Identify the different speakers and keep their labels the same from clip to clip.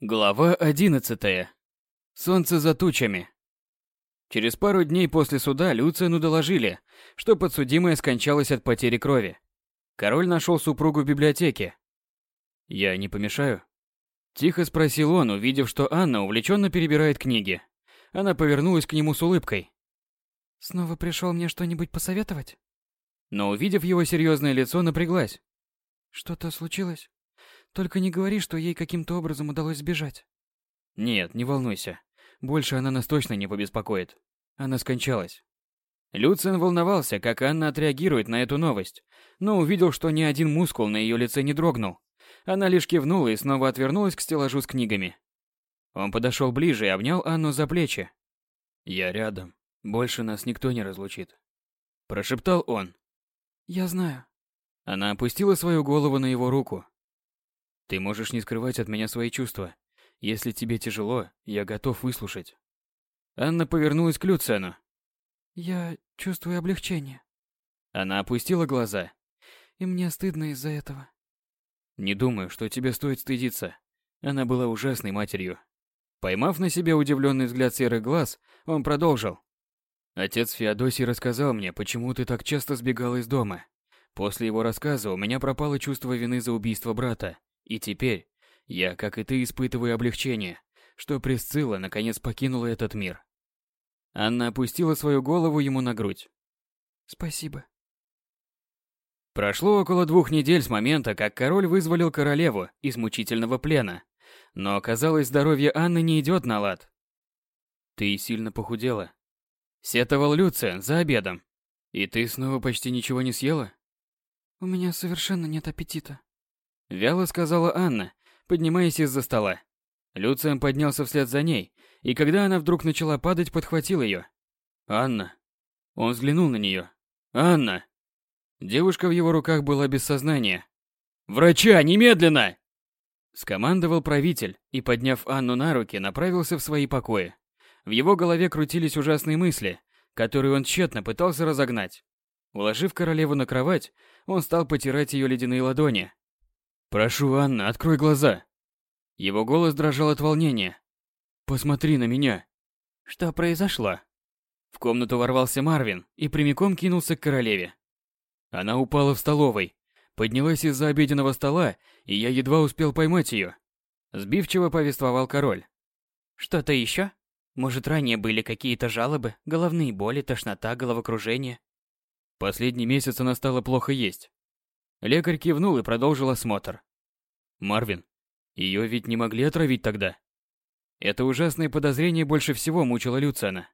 Speaker 1: Глава 11. Солнце за тучами. Через пару дней после суда Люцину доложили, что подсудимая скончалась от потери крови. Король нашел супругу в библиотеке. «Я не помешаю?» Тихо спросил он, увидев, что Анна увлеченно перебирает книги. Она повернулась к нему с улыбкой.
Speaker 2: «Снова пришел мне что-нибудь посоветовать?»
Speaker 1: Но увидев его серьезное лицо, напряглась.
Speaker 2: «Что-то случилось? Только не говори, что ей каким-то образом удалось сбежать».
Speaker 1: «Нет, не волнуйся. Больше она нас точно не побеспокоит. Она скончалась». Люциан волновался, как Анна отреагирует на эту новость, но увидел, что ни один мускул на ее лице не дрогнул. Она лишь кивнула и снова отвернулась к стеллажу с книгами. Он подошел ближе и обнял Анну за плечи. «Я рядом. Больше нас никто не разлучит», – прошептал он.
Speaker 2: «Я знаю».
Speaker 1: Она опустила свою голову на его руку. «Ты можешь не скрывать от меня свои чувства. Если тебе тяжело, я готов выслушать». Анна повернулась к Люцену.
Speaker 2: «Я чувствую облегчение».
Speaker 1: Она опустила глаза.
Speaker 2: «И мне стыдно из-за этого».
Speaker 1: «Не думаю, что тебе стоит стыдиться. Она была ужасной матерью». Поймав на себе удивленный взгляд серых глаз, он продолжил. Отец Феодосий рассказал мне, почему ты так часто сбегала из дома. После его рассказа у меня пропало чувство вины за убийство брата. И теперь я, как и ты, испытываю облегчение, что Присцилла наконец покинула этот мир. Анна опустила свою голову ему на грудь.
Speaker 2: Спасибо.
Speaker 1: Прошло около двух недель с момента, как король вызволил королеву из мучительного плена. Но оказалось, здоровье Анны не идет на лад. Ты сильно похудела. Сетовал Люциан за обедом. И ты снова почти ничего не съела?
Speaker 2: У меня совершенно нет аппетита.
Speaker 1: Вяло сказала Анна, поднимаясь из-за стола. Люциан поднялся вслед за ней, и когда она вдруг начала падать, подхватил ее. «Анна!» Он взглянул на нее. «Анна!» Девушка в его руках была без сознания. «Врача, немедленно!» Скомандовал правитель и, подняв Анну на руки, направился в свои покои. В его голове крутились ужасные мысли, которые он тщетно пытался разогнать. Уложив королеву на кровать, он стал потирать ее ледяные ладони. «Прошу, Анна, открой глаза!» Его голос дрожал от волнения. «Посмотри на меня!» «Что произошло?» В комнату ворвался Марвин и прямиком кинулся к королеве. Она упала в столовой, поднялась из-за обеденного стола, и я едва успел поймать ее. Сбивчиво повествовал король. «Что-то еще? Может, ранее были какие-то жалобы, головные боли, тошнота, головокружение?» Последний месяц она стала плохо есть. Лекарь кивнул и продолжил осмотр. «Марвин, ее ведь не могли отравить тогда?» Это ужасное подозрение больше всего мучило Люциана.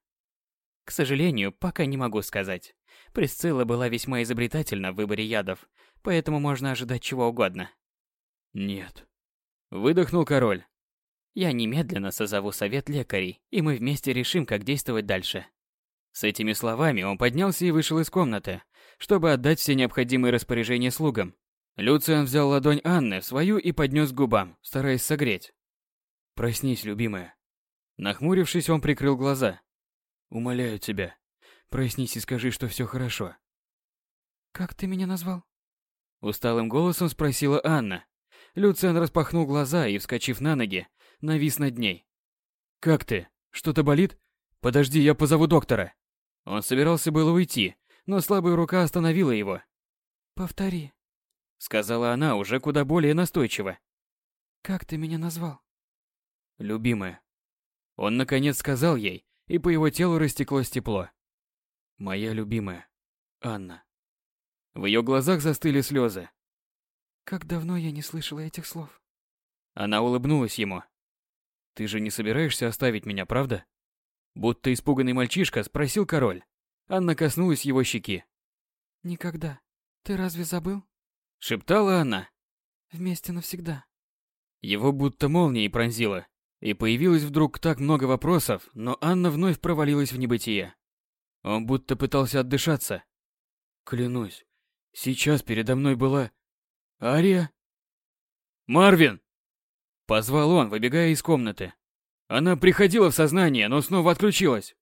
Speaker 1: К сожалению, пока не могу сказать. Присцилла была весьма изобретательна в выборе ядов, поэтому можно ожидать чего угодно. Нет. Выдохнул король. Я немедленно созову совет лекарей, и мы вместе решим, как действовать дальше. С этими словами он поднялся и вышел из комнаты, чтобы отдать все необходимые распоряжения слугам. Люциан взял ладонь Анны свою и поднес к губам, стараясь согреть. «Проснись, любимая». Нахмурившись, он прикрыл глаза. «Умоляю тебя, проснись и скажи, что все хорошо».
Speaker 2: «Как ты меня назвал?»
Speaker 1: Усталым голосом спросила Анна. Люциан распахнул глаза и, вскочив на ноги, навис над ней. «Как ты? Что-то болит? Подожди, я позову доктора». Он собирался было уйти, но слабая рука остановила его.
Speaker 2: «Повтори», —
Speaker 1: сказала она уже куда более настойчиво.
Speaker 2: «Как ты меня назвал?»
Speaker 1: «Любимая». Он наконец сказал ей, и по его телу растеклось тепло. «Моя любимая, Анна». В ее глазах застыли слезы.
Speaker 2: Как давно я не слышала этих слов.
Speaker 1: Она улыбнулась ему. Ты же не собираешься оставить меня, правда? Будто испуганный мальчишка спросил король. Анна коснулась его щеки.
Speaker 2: Никогда. Ты разве забыл?
Speaker 1: Шептала она.
Speaker 2: Вместе навсегда.
Speaker 1: Его будто молнией пронзило. И появилось вдруг так много вопросов, но Анна вновь провалилась в небытие. Он будто пытался отдышаться. Клянусь, сейчас передо мной была... Ария? Марвин! Позвал он, выбегая из комнаты. Она приходила в сознание, но снова отключилась.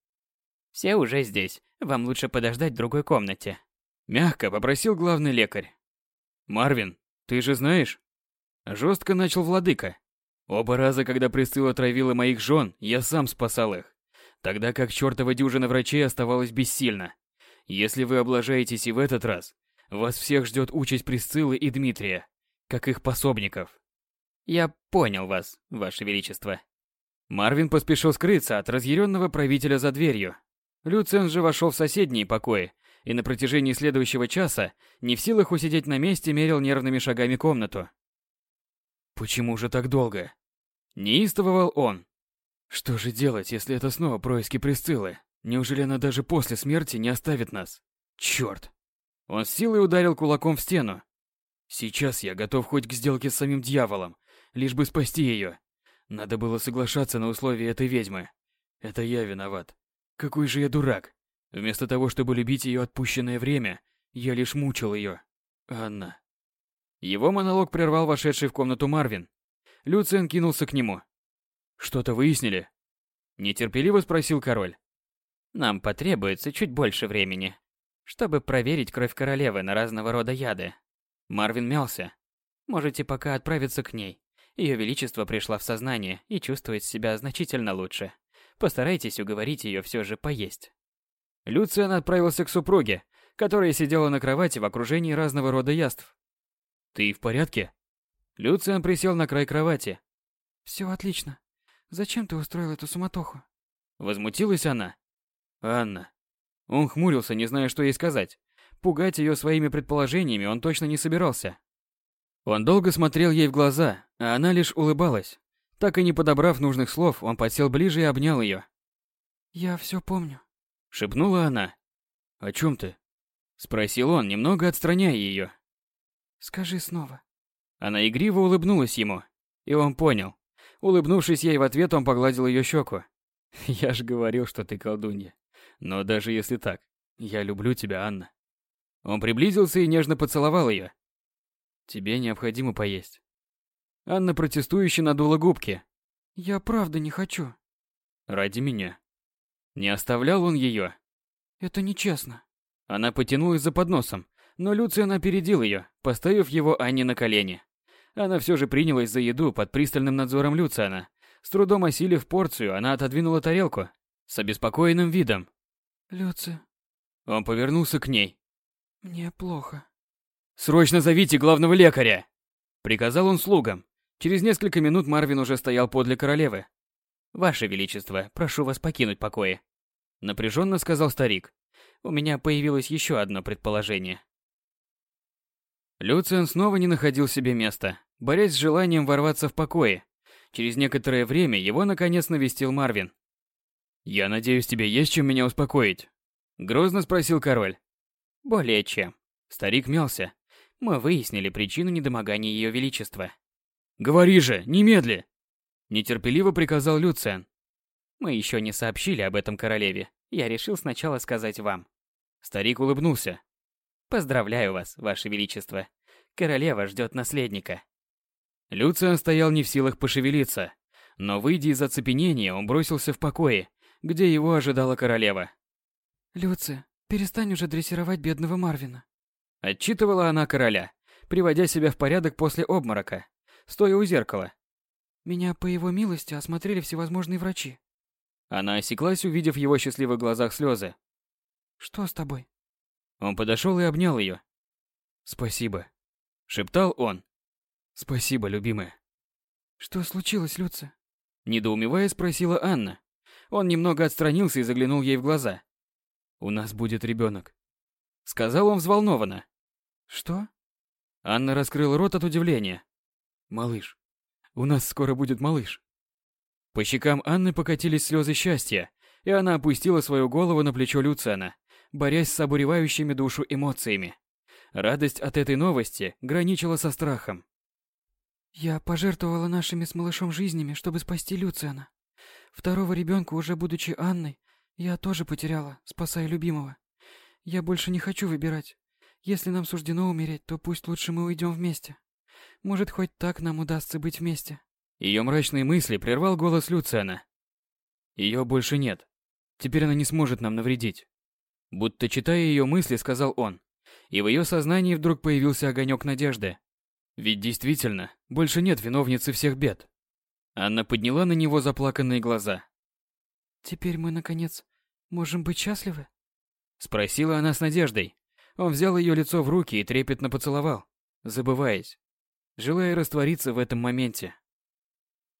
Speaker 1: Все уже здесь. Вам лучше подождать в другой комнате. Мягко попросил главный лекарь. Марвин, ты же знаешь? Жестко начал владыка. Оба раза, когда Присцилла травила моих жен, я сам спасал их. Тогда как чертова дюжина врачей оставалась бессильна. Если вы облажаетесь и в этот раз, вас всех ждет участь Присциллы и Дмитрия, как их пособников. Я понял вас, ваше величество. Марвин поспешил скрыться от разъяренного правителя за дверью. Люциан же вошел в соседние покои и на протяжении следующего часа, не в силах усидеть на месте, мерил нервными шагами комнату. «Почему же так долго?» Неистовывал он. «Что же делать, если это снова происки Присциллы? Неужели она даже после смерти не оставит нас? Черт!» Он с силой ударил кулаком в стену. «Сейчас я готов хоть к сделке с самим дьяволом, лишь бы спасти ее. Надо было соглашаться на условия этой ведьмы. Это я виноват. Какой же я дурак. Вместо того, чтобы любить ее отпущенное время, я лишь мучил ее. Анна. Его монолог прервал вошедший в комнату Марвин. Люциан кинулся к нему. «Что-то выяснили?» Нетерпеливо спросил король. «Нам потребуется чуть больше времени, чтобы проверить кровь королевы на разного рода яды». Марвин мялся. «Можете пока отправиться к ней. Ее Величество пришла в сознание и чувствует себя значительно лучше. Постарайтесь уговорить ее все же поесть». Люциан отправился к супруге, которая сидела на кровати в окружении разного рода яств. «Ты в порядке?» Люциан присел на край кровати.
Speaker 2: «Все отлично. Зачем ты устроил эту суматоху?»
Speaker 1: Возмутилась она. «Анна». Он хмурился, не зная, что ей сказать. Пугать ее своими предположениями он точно не собирался. Он долго смотрел ей в глаза, а она лишь улыбалась. Так и не подобрав нужных слов, он подсел ближе и обнял ее.
Speaker 2: «Я все помню», —
Speaker 1: шепнула она. «О чем ты?» — спросил он, немного отстраняя ее.
Speaker 2: «Скажи снова».
Speaker 1: Она игриво улыбнулась ему, и он понял. Улыбнувшись ей в ответ, он погладил ее щеку. «Я ж говорил, что ты колдунья. Но даже если так, я люблю тебя, Анна». Он приблизился и нежно поцеловал ее. «Тебе необходимо поесть». Анна протестующе надула губки.
Speaker 2: «Я правда не хочу».
Speaker 1: «Ради меня». Не оставлял он ее.
Speaker 2: «Это нечестно».
Speaker 1: Она потянулась за подносом, но Люциан опередил ее, поставив его Анне на колени. Она все же принялась за еду под пристальным надзором Люциана. С трудом осилив порцию, она отодвинула тарелку с обеспокоенным видом.
Speaker 2: «Люци...»
Speaker 1: Он повернулся к ней.
Speaker 2: «Мне плохо».
Speaker 1: «Срочно зовите главного лекаря!» Приказал он слугам. Через несколько минут Марвин уже стоял подле королевы. «Ваше Величество, прошу вас покинуть покои», — напряженно сказал старик. «У меня появилось еще одно предположение». Люциан снова не находил себе места, борясь с желанием ворваться в покои. Через некоторое время его наконец навестил Марвин. «Я надеюсь, тебе есть чем меня успокоить?» Грозно спросил король. «Более чем». Старик мялся. «Мы выяснили причину недомогания Ее Величества». «Говори же, немедли!» Нетерпеливо приказал Люциан. «Мы еще не сообщили об этом королеве. Я решил сначала сказать вам». Старик улыбнулся. Поздравляю вас, ваше величество. Королева ждет наследника. Люциан стоял не в силах пошевелиться, но выйдя из оцепенения, он бросился в покое, где его ожидала королева.
Speaker 2: «Люция, перестань уже дрессировать бедного Марвина», —
Speaker 1: отчитывала она короля, приводя себя в порядок после обморока, стоя у зеркала.
Speaker 2: «Меня, по его милости, осмотрели всевозможные врачи».
Speaker 1: Она осеклась, увидев в его счастливых глазах слезы.
Speaker 2: «Что с тобой?»
Speaker 1: Он подошел и обнял ее. «Спасибо», — шептал он. «Спасибо, любимая».
Speaker 2: «Что случилось, Люция?»
Speaker 1: Недоумевая спросила Анна. Он немного отстранился и заглянул ей в глаза. «У нас будет ребенок», — сказал он взволнованно.
Speaker 2: «Что?»
Speaker 1: Анна раскрыла рот от удивления. «Малыш. У нас скоро будет малыш». По щекам Анны покатились слезы счастья, и она опустила свою голову на плечо Люциана, борясь с обуревающими душу эмоциями. Радость от этой новости граничила со страхом.
Speaker 2: «Я пожертвовала нашими с малышом жизнями, чтобы спасти Люциана. Второго ребенка, уже будучи Анной, я тоже потеряла, спасая любимого. Я больше не хочу выбирать. Если нам суждено умереть, то пусть лучше мы уйдем вместе. Может, хоть так нам удастся быть вместе».
Speaker 1: Ее мрачные мысли прервал голос Люциана. Ее больше нет. Теперь она не сможет нам навредить. Будто читая ее мысли, сказал он. И в ее сознании вдруг появился огонек надежды. Ведь действительно, больше нет виновницы всех бед. Анна подняла на него заплаканные глаза.
Speaker 2: «Теперь мы, наконец, можем быть счастливы?»
Speaker 1: Спросила она с надеждой. Он взял ее лицо в руки и трепетно поцеловал, забываясь, желая раствориться в этом моменте.